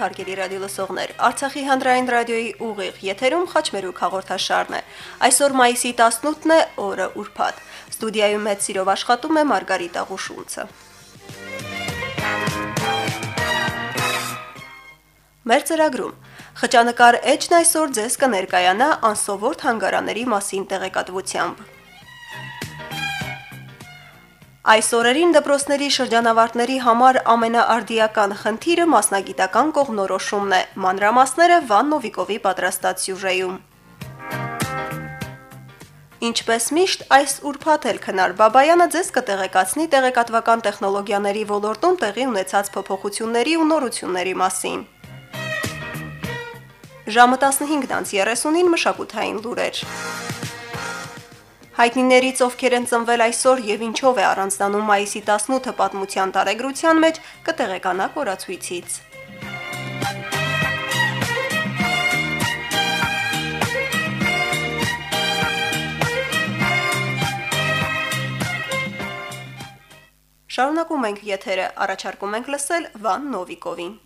Հարգելի ռադիոլսողներ։ Արցախի հանրային ռադիոյի ուղիղ եթերում խաչմերուկ հաղորդաշարն է։ Այսօր մայիսի 18-ն է, օրը ուրբաթ։ Ստուդիայում մեծ սիրով աշխատում է Մարգարիտա Ղուշունցը։ Մեր ծրագրում. Խճանկար Էջն այսօր ձեզ կներկայանա անսովոր թանգարաների մասին տեղեկատվությամբ։ Այս օրերին դպրոցների շրջանավարտների համար ամենաարդիական խնդիրը մասնագիտական կողմնորոշումն է։ Մանրամասները Վան Նովիկովի պատրաստած սյուժեում։ Ինչպես միշտ, այս ուրբաթ էլ քնար Բաբայանը ձեզ կտեղեկացնի տեղեկատվական տեխնոլոգիաների ոլորտում տեղի ունեցած փոփոխությունների ու նորությունների մասին։ Ժամը 15:30-ին մշակութային լուրեր։ Հայտնիներից ովքեր են ծնվել այսօր եւ ինչով է առանձնանում մայիսի 18-ը պատմության տարեգրության մեջ կտեղեկանա կորացույցից։ Շարունակում ենք եթերը, առաջարկում ենք լսել Վան Նովիկովին։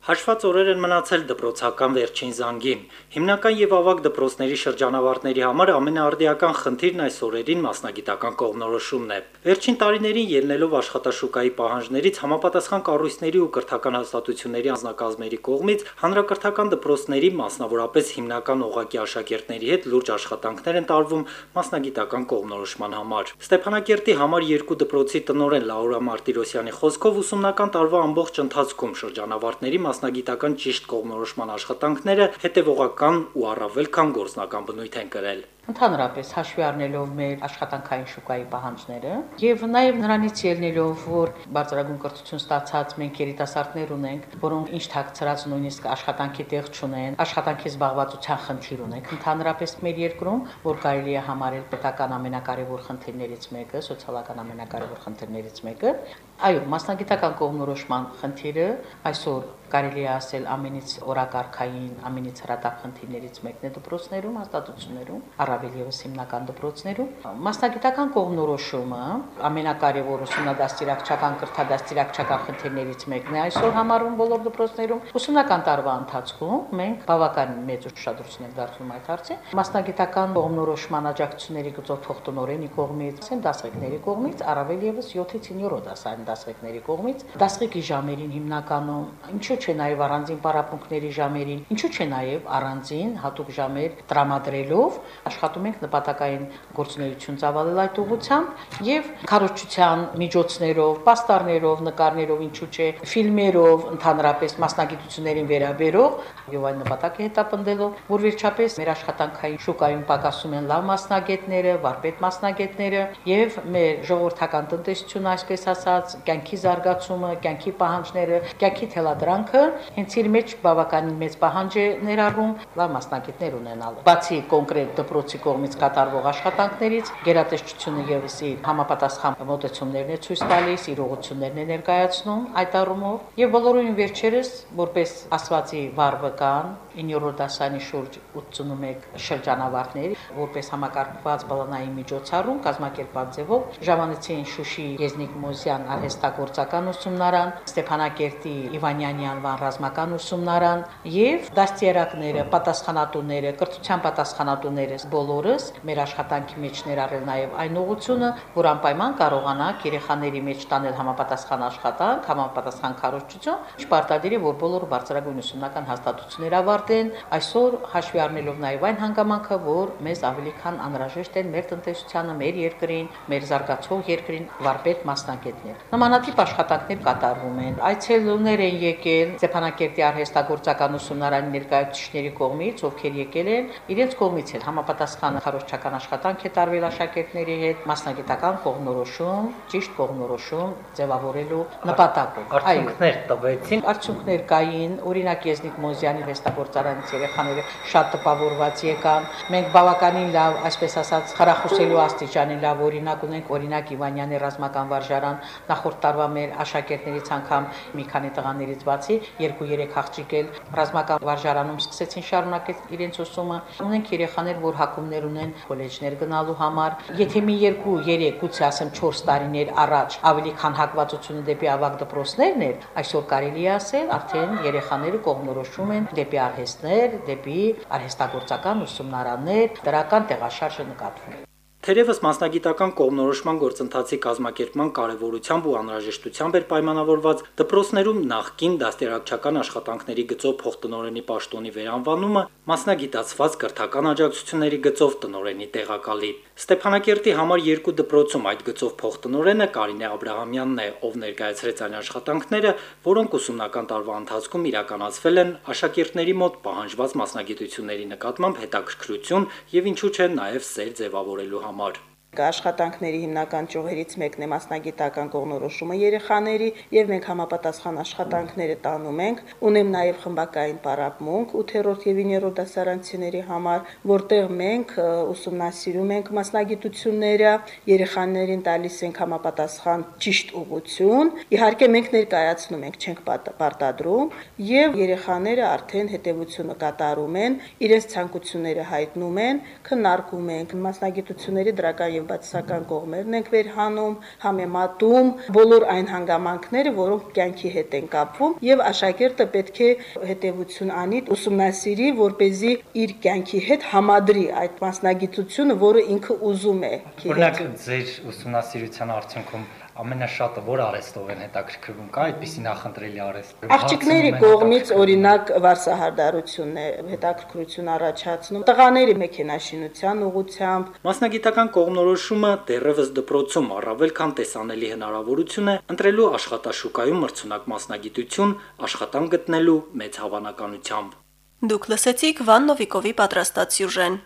Հաշված օրեր են մնացել դպրոցական վերջին զանգին։ Հիմնական եւ ավագ դպրոցների շրջանավարտների համար ամենաարդիական խնդիրն այս օրերին մասնագիտական կողմնորոշումն է։ Վերջին տարիներին ելնելով աշխատաշուկայի պահանջներից համապատասխան կառույցների ու կրթական հաստատությունների անձնակազմերի կողմից հանրակրթական դպրոցների, մասնավորապես հիմնական օղակի աշակերտների հետ լուրջ աշխատանքներ են տարվում մասնագիտական կողմնորոշման համար։ Ստեփանակերտի համար 2 դպրոցի տնօրեն Լաուրա Մարտիրոսյանի խոսքով ուսումնական տարվա ամբողջ ընթացքում շրջանավարտների մասնագիտական ճիշտ կողմնորոշման աշխատանքները հետևողական ու առավել քան գործնական բնույթ են կրել ընդհանրապես հաշվի առնելով մեր աշխատանքային շուկայի պահանջները եւ նաեւ նրանից ելնելով, որ բարձրագույն կրթություն ստացած մենք երիտասարդներ ունենք, որոնք ինչ թաքցրած նույնիսկ աշխատանքի տեղ չունեն, աշխատանքի զբաղվածության խնդիր ունենք։ Ընդհանրապես մեր երկրում, որ կարելի է համարել պետական ամենակարևոր խնդիրներից մեկը, սոցիալական ամենակարևոր խնդիրներից մեկը, այո, մասնագիտական կողմնորոշման խնդիրը այսօր կարելի է ասել ամենից օրակարգային, ամենից հրատապ խնդիրներից մեկն է դպրոցներում, հաստատություններում, առավել եւս հիմնական դպրոցներում։ Մասնագիտական կողմնորոշումը ամենակարևոր ուսումնադաստիարակչական, կրթադաստիարակչական խնդիրներից մեկն է այսօր համարվում բոլոր դպրոցներում։ Ուսումնական տարվա ընթացքում մենք բավականին մեծ ուշադրություն ենք դարձնում այդ հարցին։ Մասնագիտական կողմնորոշման աջակցությունների գծով փոխտնօրենի կողմից, ասեն դասղեկների կողմից, առավել եւս 7-ից 9-րդ դասային դասղեկների կողմից, դասղեկի ժամերին հիմնականում, ինչու՞ չէ նաեւ առանձին պարապմունքների ժամերին, ինչու՞ չէ նաեւ առանձին հատուկ ժամեր տրամադրելով աշխատում ենք նպատակային գործունեություն ծավալել այդ ուղղությամբ եւ քարոզչության միջոցներով, պաստառներով, նկարներով, ինչու՞ չէ, ֆիլմերով, ընդհանրապես մասնագիտություններին վերաբերող եւ այն նպատակը հետապնդելով, որ վերջապես մեր աշխատանքային շուկայում պակասում են լավ մասնագետները, վարպետ մասնագետները եւ մեր ժողովրդական տնտեսությունը, այսպես ասած, կյանքի զարգացումը, կյանքի պահանջները, կյանքի թելադրանքը հենց իր մեջ բավականին մեծ պահանջ է ներառում լավ մասնագետներ ունենալը։ Բացի կոնկրետ դպրոց գործի կողմից կատարվող աշխատանքներից գերատեսչությունը եւս իր համապատասխան մոտեցումներն է ցույց տալիս, իրողություններն է ներկայացնում այդ առումով եւ բոլորին վերջերս որպես ասվածի վարվական 9-րդ դասանի շուրջ 81 շրջանավարտներ, որպես համակարգված բալանային միջոցառում կազմակերպած ձևով ժամանեցին Շուշի Եզնիկ Մոսյան արհեստագործական ուսումնարան, Ստեփանակերտի Իվանյանի անվան ռազմական ուսումնարան եւ դաստիարակները, պատասխանատուները, կրթության պատասխանատուները բոլորս մեր աշխատանքի մեջ ներառել նաև այն ուղությունը, որ անպայման կարողանանք երեխաների մեջ տանել համապատասխան աշխատանք, համապատասխան քարոզչություն, չպարտադիր է, որ բոլոր բարձրագույն ուսումնական հաստատություններ ավարտեն, այսօր հաշվի առնելով նաև այն հանգամանքը, որ մեզ ավելի քան անհրաժեշտ են մեր տնտեսությանը, մեր երկրին, մեր զարգացող երկրին վարպետ մասնակիցներ։ Նմանատիպ աշխատանքներ կատարվում են։ Այցելուներ են եկել Ստեփանակերտի արհեստագործական ուսումնարանի ներկայացուցիչների կողմից, ովքեր եկել են, իրենց կողմից էլ համապատասխան քարոշչական աշխատանք է տարվել աշակերտների հետ մասնագիտական կողմնորոշում, ճիշտ կողմնորոշում ձևավորելու նպատակով։ Արդյունքներ տվեցին։ Արդյունքներ կային, օրինակ Եզնիկ Մոզյանի վեստագործարանից երեխաները շատ տպավորված եկան։ Մենք բավականին լավ, այսպես ասած, խրախուսելու աստիճանի լավ օրինակ ունենք, օրինակ Իվանյանի ռազմական վարժարան նախորդ տարվա մեր աշակերտներից անգամ մի քանի տղաներից բացի 2-3 աղջիկ էլ ռազմական վարժարանում սկսեցին շարունակել իրենց ուսումը։ Ունենք երեխաներ, որ հակում ծրագրեր ունեն քոլեջներ գնալու համար։ Եթե մի 2-3, գուցե ասեմ 4 տարիներ առաջ ավելի քան հակվածությունը դեպի ավագ դպրոցներն էր, այսօր կարելի է ասել, արդեն երեխաները կողմնորոշում են դեպի արհեստներ, դեպի արհեստագործական ուսումնարաններ, դրական տեղաշարժը նկատվում։ Թերևս մասնագիտական կողմնորոշման գործընթացի կազմակերպման կարևորությամբ ու անհրաժեշտությամբ էր պայմանավորված դպրոցներում նախկին դաստիարակչական աշխատանքների գծով փոխտնօրենի պաշտոնի վերանվանումը մասնագիտացված կրթական աջակցությունների գծով տնօրենի տեղակալի։ Ստեփանակերտի համար 2 դպրոցում այդ գծով փոխտնօրենը Կարինե Աբ รา համյանն է, ով ներկայացրեց այն աշխատանքները, որոնք ուսումնական տարվա ընթացքում իրականացվել են աշակերտների մոտ պահանջված մասնագիտությունների նկատմամբ հետաքրքրություն եւ ինչու՞ չէ նաեւ սեր ձևավորելու համար։ Աշխատանքների հիմնական ճյուղերից մեկն է մասնագիտական կողմնորոշումը երեխաների եւ մենք համապատասխան աշխատանքները տանում ենք։ Ունեմ նաեւ խմբակային պարապմունք 8-րդ եւ 9-րդ դասարանցիների համար, որտեղ մենք ուսումնասիրում ենք մասնագիտությունները, երեխաներին տալիս ենք համապատասխան ճիշտ ուղղություն։ Իհարկե մենք ներկայացնում ենք, չենք պարտադրում եւ երեխաները արդեն հետեւությունը կատարում են, իրենց ցանկությունները հայտնում են, քննարկում ենք մասնագիտությունների դրական եւ բացասական կողմերն ենք վերհանում, համեմատում բոլոր այն հանգամանքները, որոնք կյանքի հետ են կապվում եւ աշակերտը պետք է հետեւություն անի, ուսումնասիրի, որ เป զի իր կյանքի հետ համադրի այդ մասնագիտությունը, որը ինքը ուզում է։ Օրինակ ձեր ուսումնասիրության արդյունքում ամենաշատը որ արեստով են հետաքրքրվում, կա այդպիսի նախընտրելի արեստ։ Աղջիկների կողմից օրինակ վարսահարդարությունն է հետաքրքրություն առաջացնում, տղաների մեքենաշինության ուղությամբ։ Մասնագիտական կողմնորոշումը դեռևս դպրոցում առավել քան տեսանելի հնարավորություն է ընտրելու աշխատաշուկայում մրցունակ մասնագիտություն աշխատանք գտնելու մեծ հավանականությամբ։ Դուք լսեցիք Վան Նովիկովի պատրաստած սյուժեն։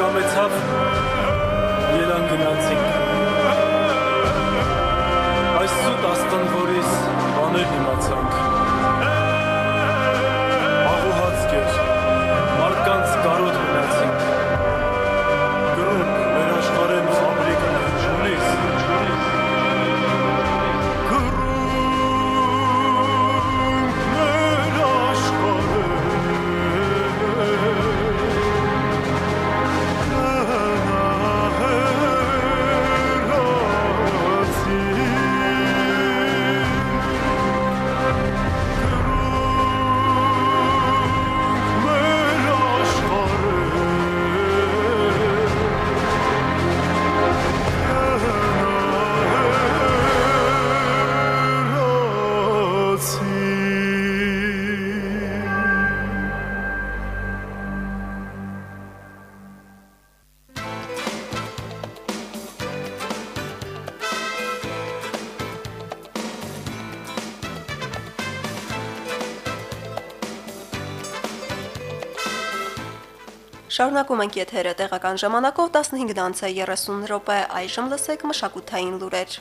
կամեցավ երան գնացինք այս սուտ աստան որից բաներ իմացանք Շարունակում ենք եթերը տեղական ժամանակով 15:30 րոպե այժմ լսեք մշակութային լուրեր։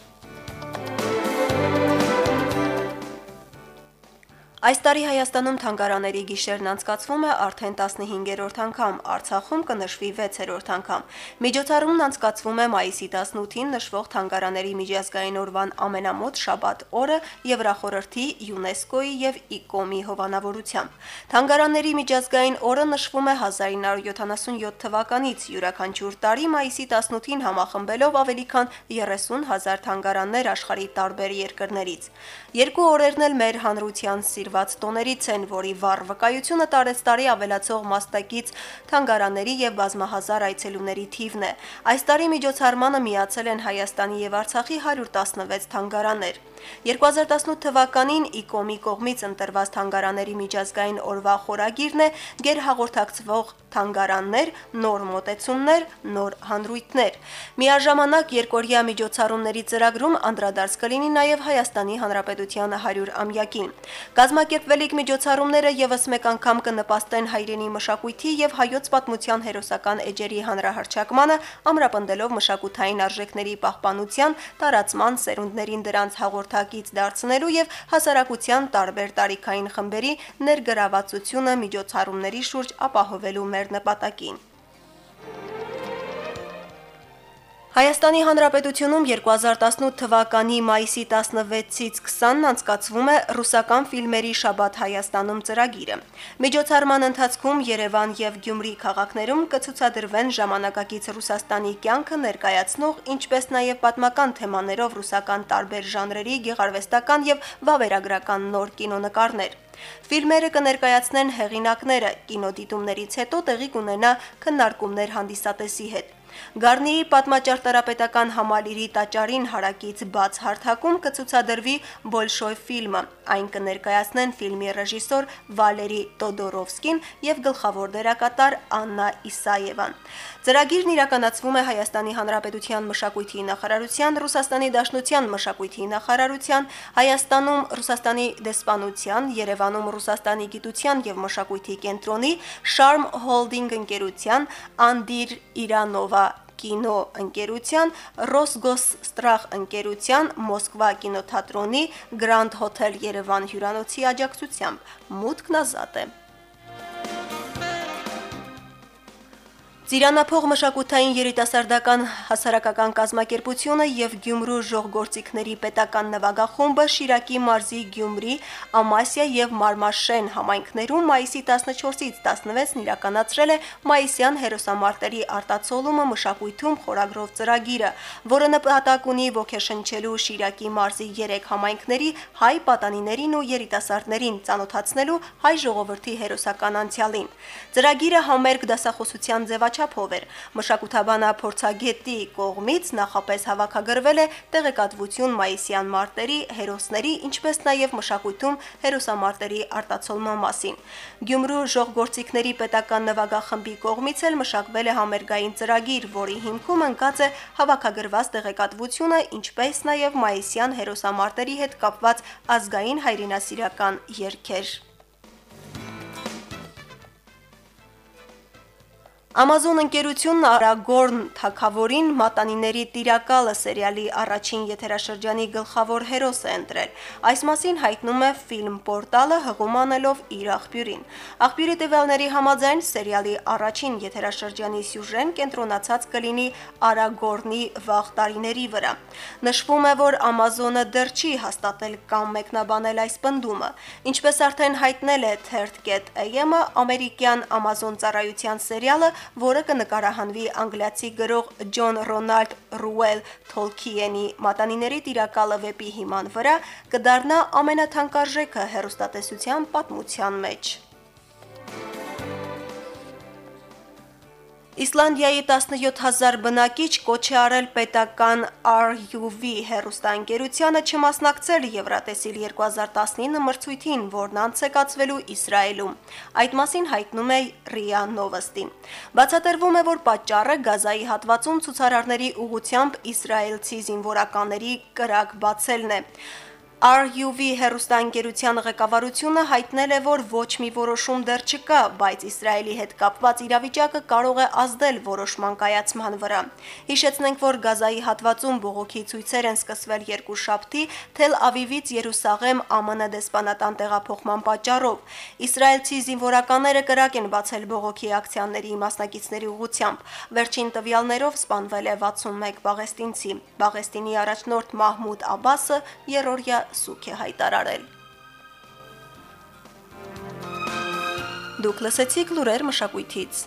Այս տարի Հայաստանում թանգարաների գիշերն անցկացվում է արդեն 15-րդ անգամ, Արցախում կնշվի 6-րդ անգամ։ Միջոցառումն անցկացվում է մայիսի 18-ին նշվող թանգարաների միջազգային օրվան ամենամոտ շաբաթ օրը Եվրախորհրդի, ՅՈՒՆԵՍԿՕ-ի եւ ԻԿՕՄ-ի հովանավորությամբ։ Թանգարանների միջազգային օրը նշվում է 1977 թվականից, յուրաքանչյուր տարի մայիսի 18-ին համախմբելով ավելի քան 30 հազար թանգարաններ աշխարհի տարբեր երկրներից։ Երկու օրերն էլ մեր հանրության սիր նվիրված տոներից են, որի վառ վկայությունը տարեստարի ավելացող մաստակից թանգարանների եւ բազմահազար այցելուների թիվն է։ Այս տարի միջոցառմանը միացել են Հայաստանի եւ Արցախի 116 թանգարաններ։ 2018 թվականին ԻԿՕՄ-ի կողմից ընտրված թանգարաների միջազգային օրվա խորագիրն է «Գերհաղորդակցվող թանգարաններ, նոր մոտեցումներ, նոր հանրույթներ»։ Միաժամանակ երկորյա միջոցառումների ծրագրում անդրադարձ կլինի նաև Հայաստանի Հանրապետության 100-ամյակին։ Կազմակերպվելիք միջոցառումները եւս մեկ անգամ կնպաստեն հայրենի մշակույթի եւ հայոց պատմության հերոսական էջերի հանրահրճակմանը, ամրապնդելով մշակութային արժեքների պահպանության, տարածման, սերունդներին դրանց հաղորդ հաղորդակից դարձնելու եւ հասարակության տարբեր տարիքային խմբերի ներգրավվածությունը միջոցառումների շուրջ ապահովելու մեր նպատակին։ Հայաստանի Հանրապետությունում 2018 թվականի մայիսի 16-ից 20-ն անցկացվում է ռուսական ֆիլմերի շաբաթ Հայաստանում ծրագիրը։ Միջոցառման ընթացքում Երևան եւ Գյումրի քաղաքներում կցուցադրվեն ժամանակակից Ռուսաստանի կյանքը ներկայացնող, ինչպես նաեւ պատմական թեմաներով ռուսական տարբեր ժանրերի գեղարվեստական եւ վավերագրական նոր կինոնկարներ։ Ֆիլմերը կներկայացնեն հեղինակները, կինոդիտումներից հետո տեղի կունենա քննարկումներ հանդիսատեսի հետ։ Գառնիի պատմաճարտարապետական համալիրի տաճարին հարակից բաց հարթակում կցուցադրվի Բոլշոյ ֆիլմը։ Այն կներկայացնեն ֆիլմի ռեժիսոր Վալերի Տոդորովսկին եւ գլխավոր դերակատար Աննա Իսաևան։ Ծրագիրն իրականացվում է Հայաստանի Հանրապետության մշակույթի նախարարության, Ռուսաստանի Դաշնության մշակույթի նախարարության, Հայաստանում Ռուսաստանի դեսպանության, Երևանում Ռուսաստանի գիտության եւ մշակույթի կենտրոնի, Sharm Holding ընկերության, Անդիր Իրանովա կինո ընկերության, Ռոսգոսստրախ ընկերության, Մոսկվա կինոթատրոնի, Grand Hotel Երևան հյուրանոցի աջակցությամբ։ Մուտքն ազատ է։ Ծիրանափող մշակութային երիտասարդական հասարակական կազմակերպությունը եւ Գյումրու ժողգործիքների պետական նվագախումբը Շիրակի մարզի Գյումրի, Ամասիա եւ Մարմաշեն համայնքներում մայիսի 14-ից 16-ն իրականացրել է Մայիսյան հերոսամարտերի արտացոլումը մշակույթում խորագրով ծրագիրը, որը նպատակ ունի ոգեշնչելու Շիրակի մարզի 3 համայնքների հայ պատանիներին ու երիտասարդներին ծանոթացնելու հայ ժողովրդի հերոսական անցյալին։ Ծրագիրը համերգ դասախոսության ձևաչափ չափով էր։ Մշակութաբանա փորձագետի կողմից նախապես հավաքագրվել է տեղեկատվություն մայիսյան մարտերի, հերոսների, ինչպես նաև մշակույթում հերոսամարտերի արտացոլման մասին։ Գյումրու ժողգործիքների պետական նվագախմբի կողմից էլ մշակվել է համերգային ծրագիր, որի հիմքում ընկած է հավաքագրված տեղեկատվությունը, ինչպես նաև մայիսյան հերոսամարտերի հետ կապված ազգային հայրենասիրական երգեր։ Amazon ընկերությունն Արագորն Թակավորին Մատանիների Տիրակալը սերիալի առաջին եթերաշրջանի գլխավոր հերոս է ընտրել։ Այս մասին հայտնում է ֆիլմ պորտալը հղում անելով իր աղբյուրին։ Աղբյուրի տվյալների համաձայն սերիալի առաջին եթերաշրջանի սյուժեն կենտրոնացած կլինի Արագորնի վաղ տարիների վրա։ Նշվում է, որ Amazon-ը դեռ չի հաստատել կամ մեկնաբանել այս պնդումը։ Ինչպես արդեն հայտնել է Third.am-ը, ամերիկյան Amazon ծառայության սերիալը որը կնկարահանվի անգլիացի գրող Ջոն Ռոնալդ Ռուել Թոլքիենի Մատանիների տիրակալը վեպի հիման վրա կդառնա ամենաթանկարժեքը հերոստատեսության պատմության մեջ։ Իսլանդիայի 17000 բնակիչ կոչ է արել պետական RUV հերոստանգերությանը չմասնակցել Եվրատեսիլ 2019 մրցույթին, որն անց է կացվելու Իսրայելում։ Այդ մասին հայտնում է RIA Novosti։ Բացատրվում է, որ պատճառը Գազայի հատվածում ցուցարարների ուղությամբ իսրայելցի զինվորականների կրակ բացելն է։ RUV հերոստանգերության ղեկավարությունը հայտնել է, որ ոչ մի որոշում դեռ չկա, բայց Իսրայելի հետ կապված իրավիճակը կարող է ազդել որոշման կայացման վրա։ Հիշեցնենք, որ Գազայի հատվածում բողոքի ցույցեր են սկսվել երկուշաբթի Թել Ավիվից Երուսաղեմ ԱՄՆ դեսպանատան տեղափոխման պատճառով։ Իսրայելցի զինվորականները կրակ են բացել բողոքի ակցիաների մասնակիցների ուղությամբ։ Վերջին տվյալներով սպանվել է 61 պաղեստինցի։ Պաղեստինի առաջնորդ Մահմուդ Աբասը երրորդյա սուք է հայտարարել։ Դուք լսեցիք լուրեր մշակույթից։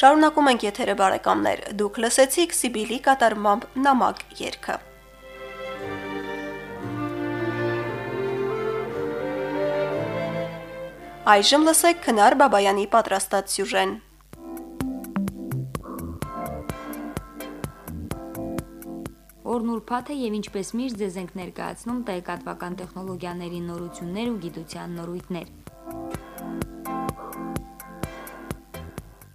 Շարունակում ենք եթերը բարեկամներ։ Դուք լսեցիք Սիբիլի կատարմամբ նամակ երգը։ Այժմ լսեք Քնար Բաբայանի պատրաստած սյուժեն։ Օրն ուրբաթ է եւ ինչպես միշտ ձեզ ենք ներկայացնում տեղեկատվական տեխնոլոգիաների նորություններ ու գիտության նորույթներ։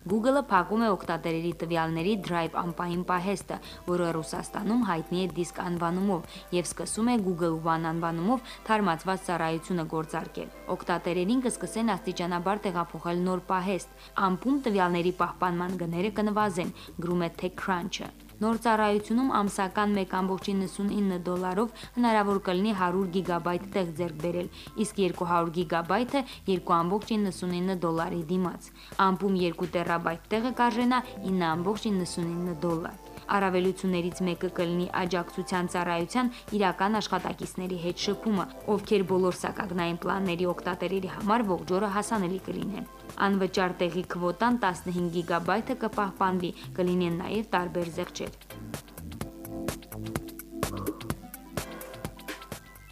Google-ը փակում է օգտատերերի տվյալների Drive ամպային պահեստը, որը Ռուսաստանում հայտնի է դիսկ անվանումով եւ սկսում է Google One անվանումով թարմացված ծառայությունը գործարկել։ Օգտատերերին կսկսեն աստիճանաբար տեղափոխել նոր պահեստ։ Ամպում տվյալների պահպանման գները կնվազեն, գրում է TechCrunch-ը։ Նոր ծառայությունում ամսական 1.99 դոլարով հնարավոր կլինի 100 գիգաբայթ տեղ ձեռք բերել, իսկ 200 գիգաբայթը 2.99 դոլարի դիմաց։ Ամպում 2 տերաբայթ տեղը կարժենա 9.99 դոլար։ Առավելություններից մեկը կլինի աջակցության ծառայության իրական աշխատակիցների հետ շփումը, ովքեր բոլոր սակագնային պլանների օգտատերերի համար ողջ օրը հասանելի կլինեն։ Անվճար տեղի քվոտան 15 գիգաբայթը կպահպանվի, կլինեն նաև տարբեր զեղչեր։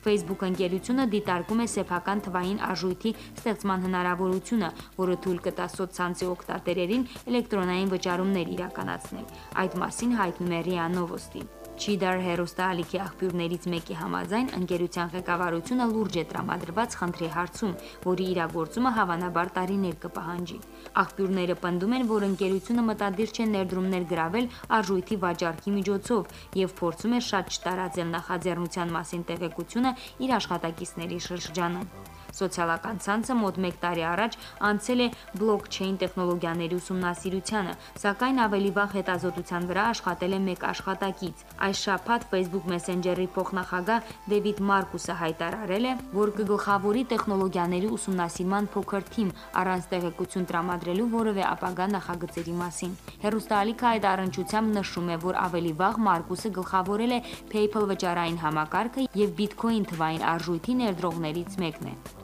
Facebook ընկերությունը դիտարկում է սեփական թվային արժույթի ստեղծման հնարավորությունը, որը թույլ կտա սոցցանցի օգտատերերին էլեկտրոնային վճարումներ իրականացնել։ Այդ մասին հայտնում է ՌԻԱ Նովոստի։ Չիդար հերոստալիքի աղբյուրներից մեկի համաձայն ընկերության ղեկավարությունը լուրջ է տրամադրված խնդրի հարցում, որի իրագործումը հավանաբար տարիներ կպահանջի։ Աղբյուրները պնդում են, որ ընկերությունը մտադիր չէ ներդրումներ գրավել արժույթի վաճառքի միջոցով եւ փորձում է շատ չտարածել նախաձեռնության մասին տեղեկությունը իր աշխատակիցների շրջանում։ Սոցիալական ցանցը մոտ 1 տարի առաջ անցել է բլոկչեյն տեխնոլոգիաների ուսումնասիրությանը, սակայն ավելի վաղ հետազոտության վրա աշխատել է մեկ աշխատակից։ Այս շաբաթ Facebook Messenger-ի փոխնախագահ Դեվիդ Մարկուսը հայտարարել է, որ կգլխավորի տեխնոլոգիաների ուսումնասիրման փոքր թիմ առանց տեղեկություն տրամադրելու որևէ ապագա նախագծերի մասին։ Հերոստալիկը այդ առընչությամբ նշում է, որ ավելի վաղ Մարկուսը գլխավորել է PayPal վճարային համակարգը եւ Bitcoin թվային արժույթի ներդրողներից մեկն է։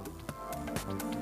Thank you.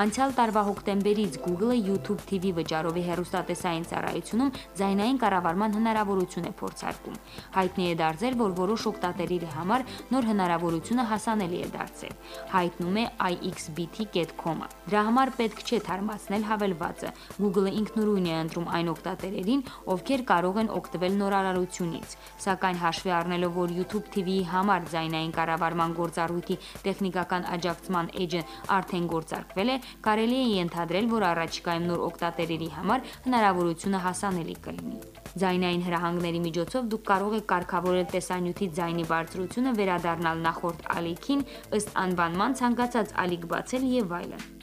Անցյալ տարվա հոկտեմբերից Google-ը YouTube TV վճարովի հեռուստատեսային ծառայությունում ձայնային կառավարման հնարավորություն է փորձարկում։ Հայտնի է դարձել, որ որոշ օգտատերերի համար նոր հնարավորությունը հասանելի է դարձել։ Հայտնում է ixbt.com-ը։ Դրա համար պետք չէ թարմացնել հավելվածը։ Google-ը ինքնուրույն է ընտրում այն օգտատերերին, ովքեր կարող են օգտվել նորարարությունից։ Սակայն հաշվի առնելով, որ YouTube TV-ի համար ձայնային կառավարման գործառույթի տեխնիկական աջակցման էջը արդեն գործարկվել է, կարելի է ենթադրել, որ առաջիկայում նոր օգտատերերի համար հնարավորությունը հասանելի կլինի։ Ձայնային հրահանգների միջոցով դուք կարող եք կարգավորել տեսանյութի ձայնի բարձրությունը, վերադառնալ նախորդ ալիքին, ըստ անվանման ցանկացած ալիք բացել եւ այլն։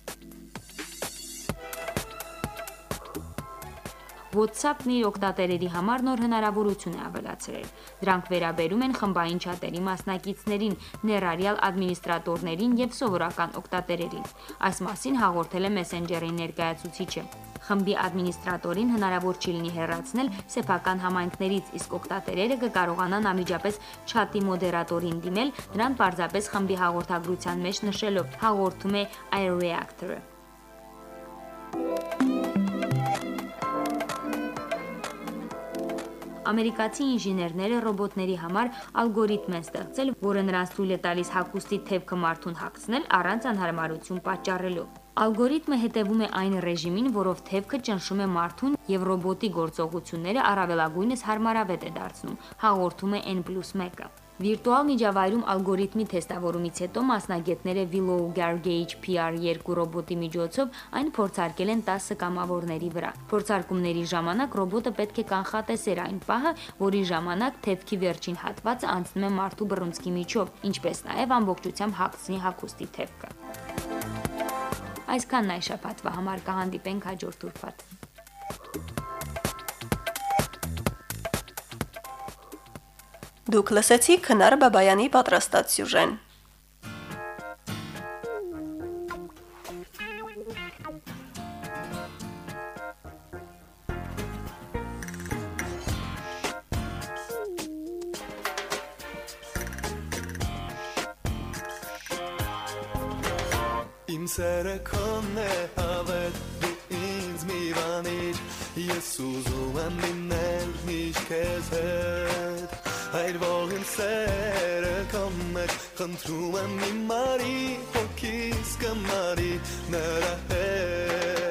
WhatsApp-ն իր օգտատերերի համար նոր հնարավորություն է ավելացրել։ Դրանք վերաբերում են խմբային չաթերի մասնակիցներին, ներառյալ ադմինիստրատորներին եւ սովորական օգտատերերին։ Այս մասին հաղորդել է Messenger-ի ներկայացուցիչը։ Խմբի ադմինիստրատորին հնարավոր չի լինի հեռացնել սեփական համայնքներից, իսկ օգտատերերը կկարողանան անմիջապես չաթի մոդերատորին դիմել, նրան պարզապես խմբի հաղորդագրության մեջ նշելով, հաղորդում է iReactor-ը։ ամերիկացի ինժեներները ռոբոտների համար ալգորիթմ են ստեղծել, որը նրանց թույլ է տալիս հագուստի թևքը մարդուն հագցնել առանց անհարմարություն պատճառելու։ Ալգորիթմը հետևում է այն ռեժիմին, որով թևքը ճնշում է մարդուն եւ ռոբոտի գործողությունները առավելագույնս հարմարավետ է դարձնում, հաղորդում է N+1-ը։ Վիրտուալ միջավայրում ալգորիթմի թեստավորումից հետո մասնագետները Willow Gargage PR2 ռոբոտի միջոցով այն փորձարկել են 10 կամավորների վրա։ Փորձարկումների ժամանակ ռոբոտը պետք է կանխատեսեր այն պահը, որի ժամանակ թևքի վերջին հատվածը անցնում է մարդու բռունցքի միջով, ինչպես նաև ամբողջությամբ հագցնի հագուստի թևքը։ Այսքանն այս շաբաթվա համար կհանդիպենք հաջորդ ուրբաթ։ Դուք լսեցիք Քնար Բաբայանի պատրաստած սյուժեն։ Իմ սերը քոնն է հավետ դու ինձ մի բանիր ես ուզում եմ լինել միշտ քեզ հետ Այր որ իմ սերը քոն մեջ խնդրում եմ մի մարի հոգիս կմարի նրա հետ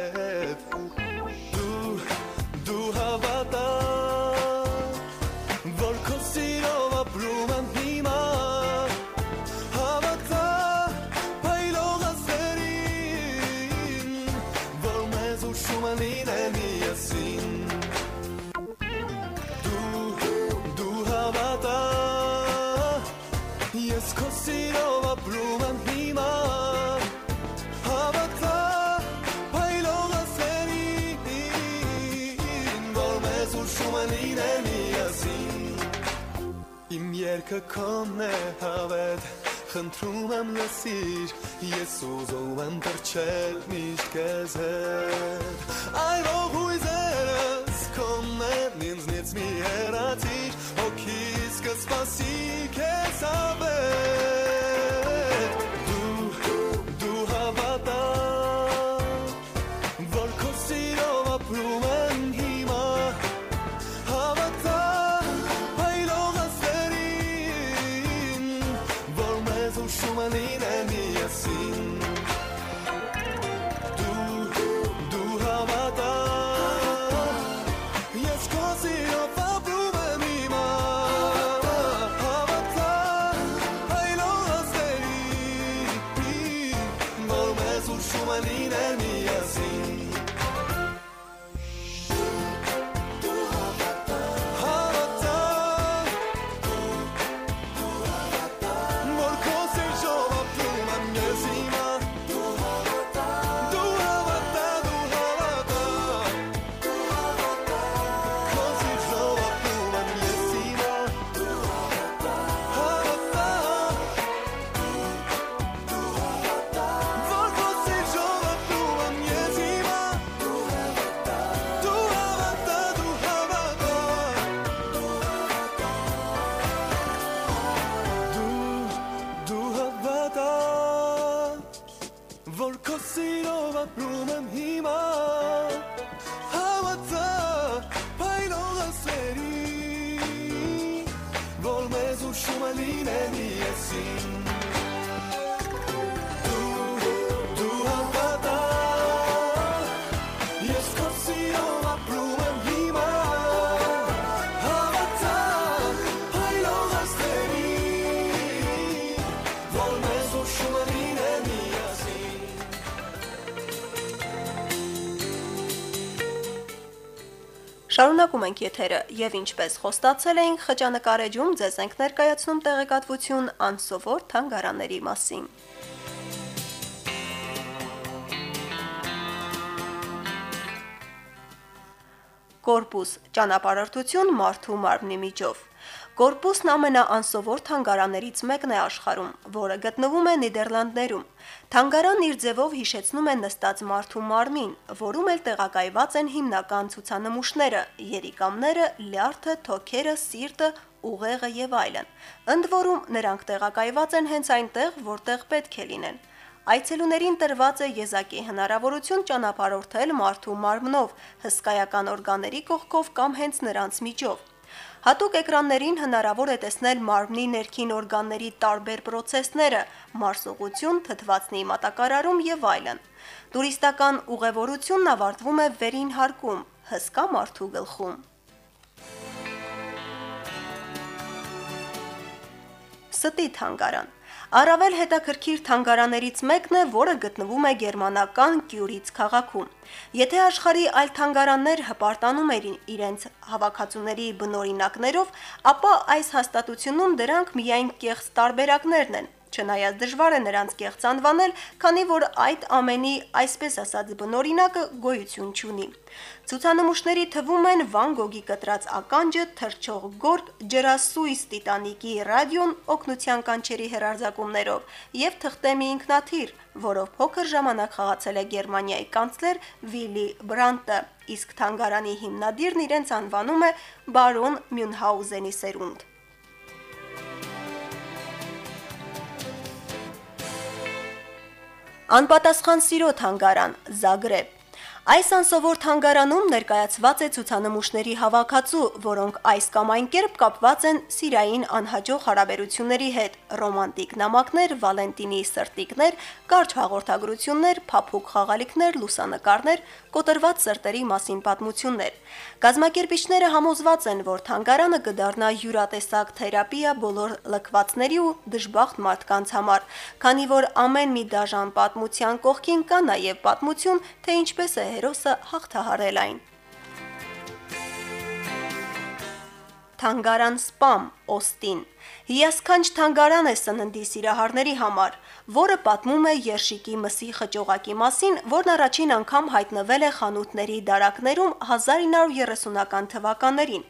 քոնն է հավետ Խնդրում եմ լսիր Ես ուզում եմ դրչել միշտ քեզ հետ Այ ողույզերս Շարունակում ենք եթերը. Եւ ինչպես խոստացել էինք խճանկարեջում ձեզ ենք ներկայացնում տեղեկատվություն անսովոր թանգարանների մասին։ Կորպուս ճանապարհորդություն մարդու մարմնի միջով։ Կորպուսն ամենաանսովոր թանգարաններից մեկն է աշխարհում, որը գտնվում է Նիդերլանդներում։ Թանգարանն իր ձևով հիշեցնում է նստած մարդու մարմին, որում էլ տեղակայված են հիմնական ցուցանմուշները՝ երիկամները, լյարդը, թոքերը, սիրտը, ուղեղը եւ այլն։ Ընդ որում նրանք տեղակայված են հենց այնտեղ, որտեղ պետք է լինեն։ Այցելուներին տրված է եզակի հնարավորություն ճանապարհորդել մարդու մարմնով, հսկայական օրգանների կողքով կամ հենց նրանց միջով։ Հատուկ էկրաններին հնարավոր է տեսնել մարմնի ներքին օրգանների տարբեր process-ները՝ մարսողություն, թթվածնի մատակարարում եւ այլն։ Տուրիստական ուղևորությունն ավարտվում է վերին հարկում՝ հսկա մարդու գլխում։ Ստի թանգարան Առավել հետաքրքիր թանգարաններից մեկն է, որը գտնվում է գերմանական Կյուրից քաղաքում։ Եթե աշխարհի այլ թանգարաններ հպարտանում էին իրենց հավաքածուների բնօրինակներով, ապա այս հաստատությունում դրանք միայն կեղծ տարբերակներն են։ Չնայած դժվար է նրանց կեղծ անվանել, քանի որ այդ ամենի այսպես ասած բնօրինակը գոյություն չունի։ Ցուցանմուշների թվում են Վան Գոգի կտրած ականջը, թրջող գորգ, ջրասույս Տիտանիկի ռադիոն օգնության կանչերի հերարձակումներով եւ թղթեմի ինքնաթիռ, որով փոքր ժամանակ խաղացել է Գերմանիայի կանցլեր Վիլի Բրանտը, իսկ թանգարանի հիմնադիրն իրենց անվանում է բարոն Մյունհաուզենի սերունդ։ Անպատասխան սիրո թանգարան Զագրեբ Այս անսովոր թանգարանում ներկայացված է ցուցանմուշների հավաքածու, որոնք այս կամ այն կերպ կապված են սիրային անհաջող հարաբերությունների հետ՝ ռոմանտիկ նամակներ, Վալենտինի սրտիկներ, կարճ հաղորդագրություններ, փափուկ խաղալիքներ, լուսանկարներ, կոտրված սրտերի մասին պատմություններ։ Գազམ་ակերպիչները համոզված են, որ թանգարանը կդառնա յուրատեսակ թերապիա բոլոր լքվածների ու դժբախտ մարդկանց համար, քանի որ ամեն մի դաժան պատմության կողքին կա նաև պատմություն, թե ինչպես է հերոսը հաղթահարել այն։ Թանգարան Սպամ, Օստին Հիասքանչ թանգարան է սննդի սիրահարների համար, որը պատմում է Երշիկի մսի խճողակի մասին, որն առաջին անգամ հայտնվել է խանութների դարակներում 1930-ական թվականներին։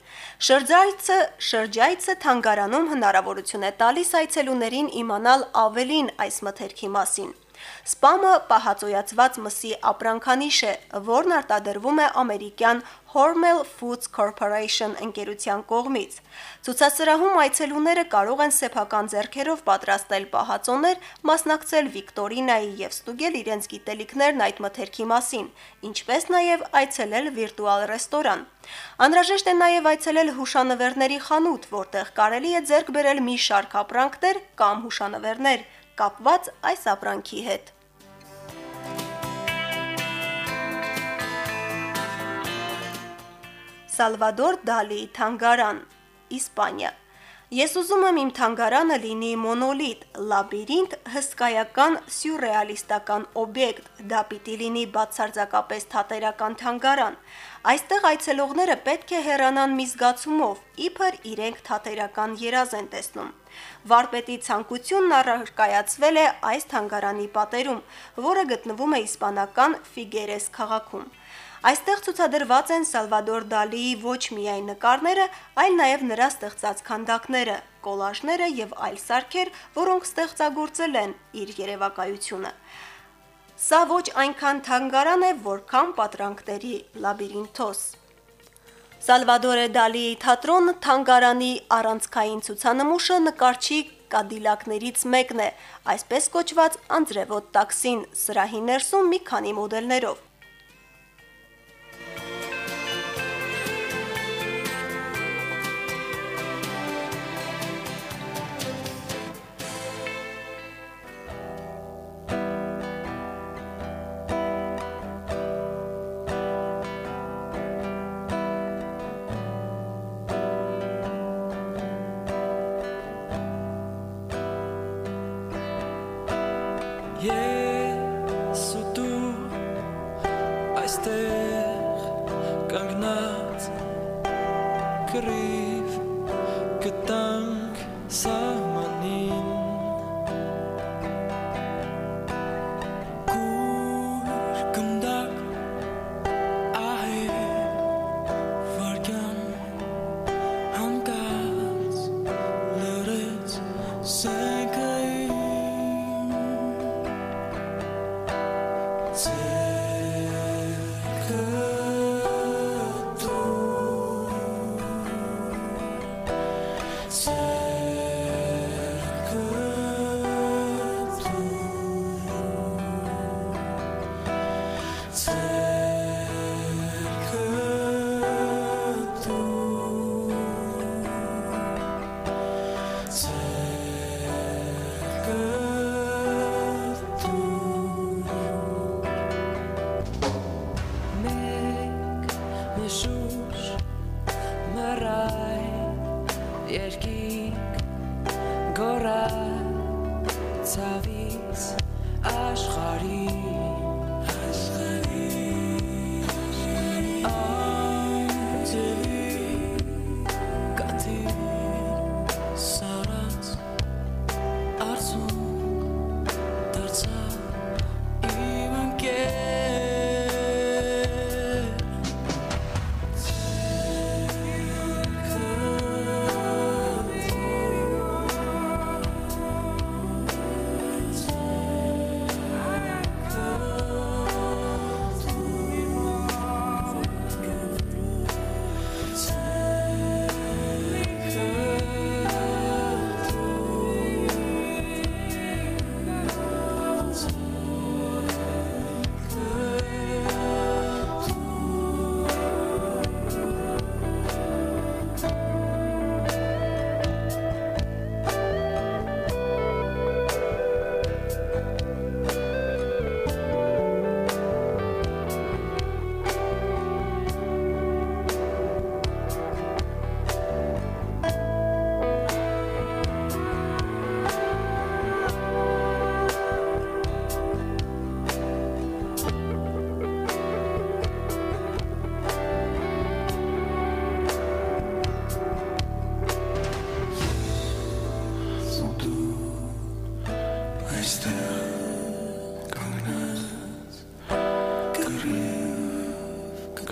Շրջայցը շրջայցը թանգարանում հնարավորություն է տալիս այցելուներին իմանալ ավելին այս մթերքի մասին։ Սպամը պահածոյացված մսի ապրանքանիշ է, որն արտադրվում է ամերիկյան Hormel Foods Corporation ընկերության կողմից։ Ցուցասրահում այցելուները կարող են սեփական ձեռքերով պատրաստել պահածոներ, մասնակցել վիկտորինայի եւ ստուգել իրենց գիտելիքներն այդ մթերքի մասին, ինչպես նաեւ այցելել վիրտուալ ռեստորան։ Անհրաժեշտ է նաև այցելել հուշանվերների խանութ, որտեղ կարելի է ձեռք բերել մի շարք ապրանքներ կամ հուշանվերներ կապված այս ապրանքի հետ։ Սալվադոր Դալի թանգարան, Իսպանիա։ Ես ուզում եմ իմ թանգարանը լինի մոնոլիտ, լաբիրինթ, հսկայական սյուրռեալիստական օբյեկտ, դա պիտի լինի բացարձակապես թատերական թանգարան։ Այստեղ այցելողները պետք է հեռանան մի զգացումով, իբր իրենք թատերական երազ են տեսնում։ Վարպետի ցանկությունն առարկայացվել է այս թանգարանի պատերում, որը գտնվում է իսպանական Ֆիգերես քաղաքում։ Այստեղ ցուցադրված են Սալվադոր Դալիի ոչ միայն նկարները, այլ նաև նրա ստեղծած քանդակները, կոլաժները եւ այլ սարքեր, որոնք ստեղծագործել են իր երևակայությունը։ Սա ոչ այնքան թանգարան է, որքան պատրանքների լաբիրինթոս։ Սալվադորե Դալիի թատրոն թանգարանի առանցքային ցուցանմուշը նկարչի կադիլակներից մեկն է, այսպես կոչված անձրևոտ տաքսին, սրահի ներսում մի քանի մոդելներով։ grave que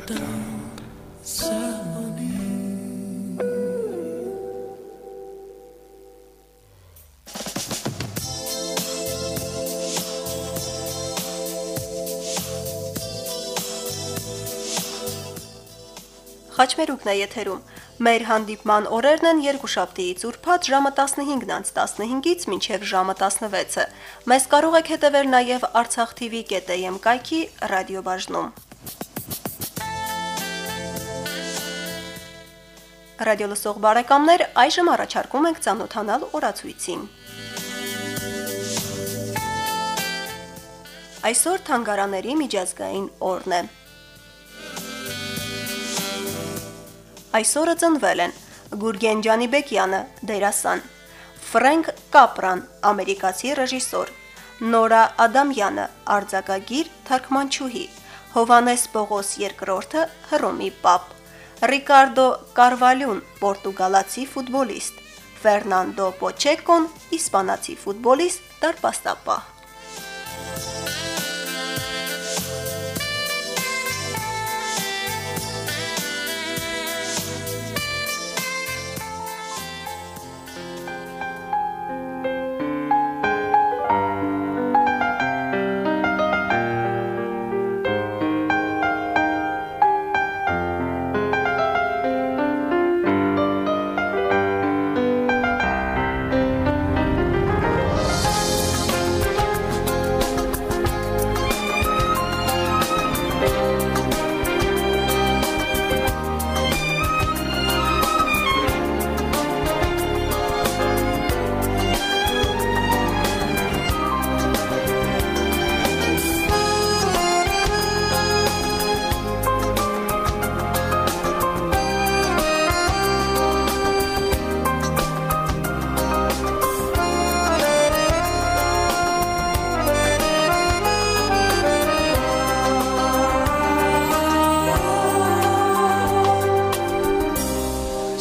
դրական սահմանի Խաչմերուկն է եթերում։ Մեր հանդիպման օրերն են երկուշաբթիից ուրբաթ ժամը 15-ից 15-ից մինչև ժամը 16-ը։ Մեզ կարող եք հետևել նաև Artsakh TV.am կայքի ռադիոբաժնում։ Ռադիո լսող բարեկամներ, այժմ առաջարկում ենք ցանոթանալ օրացույցին։ Այսօր թանգարաների միջազգային օրն է։ Այսօրը ծնվել են Գուրգեն Ջանիբեկյանը, դերասան, Ֆրենկ Կապրան, ամերիկացի ռեժիսոր, Նորա Ադամյանը, արձակագիր, թարգմանչուհի, Հովանես Պողոս II, Հռոմի պապ, Ռիկարդո Կարվալյուն, պորտուգալացի ֆուտբոլիստ, Ֆերնանդո Պոչեկոն, իսպանացի ֆուտբոլիստ, դարպաստապահ։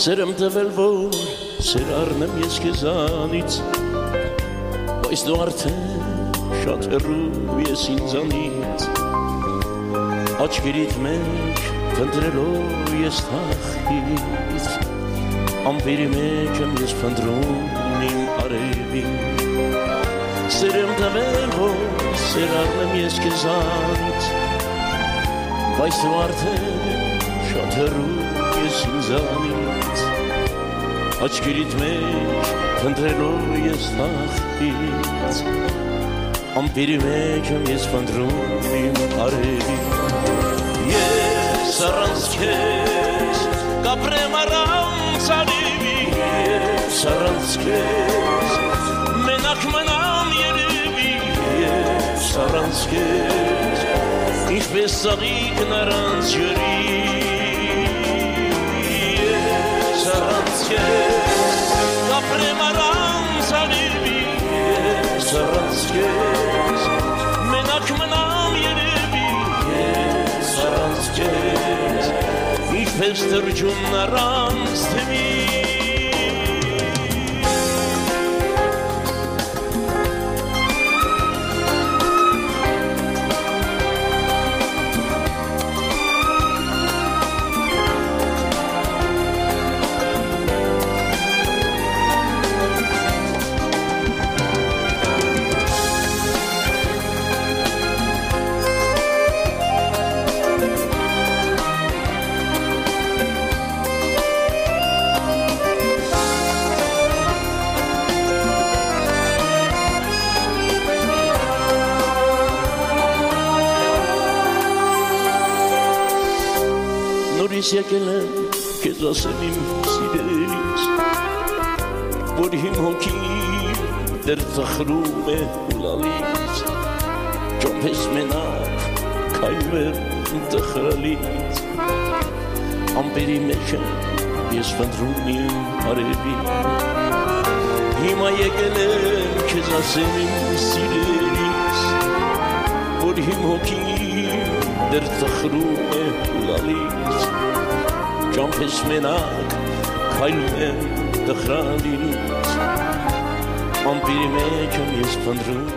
Սեր եմ տվել, որ սեր առնեմ ես քեզանից Բայց դու արդեն շատ հեռու ես ինձանից Աչքերիդ մեջ փնտրելով ես թախտից Ամպերի մեջ եմ ես փնտրում իմ արևին Սեր եմ տվել, որ սեր առնեմ ես քեզանից Բայց դու արդեն շատ հեռու ես ինձանից աչքերիդ մեջ փնտրելով ես թախտից ամպիրի մեջ եմ ես փնտրում իմ արևի ես առանց քեզ կապրեմ առանց արևի ես առանց քեզ մենակ մնամ երևի ես առանց քեզ ինչպես ծաղիկն առանց ջրի առանց քեզ կապրեմ առանց արևի ես առանց քեզ մենակ մնամ երևի ես առանց քեզ ինչպես թրջուն առանց թեմի նորից եկել եմ քեզ ասեմ իմ սիրելիս որ իմ հոգի դեռ ծխրում է ուլալից ճոմպես մենակ քայլում տխրալից ամպերի մեջ եմ ես վնդրում իմ արևի հիմա եկել եմ քեզ ասեմ իմ սիրելիս որ իմ հոգի դեռ ծխրում է ուլալից ճամփես մենակ քայլում եմ տխրալից ամպիրի մեջ եմ ես փնտրում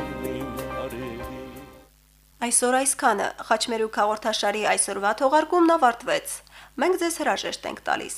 Այսօր այսքանը Խաչմերուկ հաղորդաշարի այսօրվա թողարկումն ավարտվեց։ Մենք ձեզ հրաժեշտ ենք տալիս։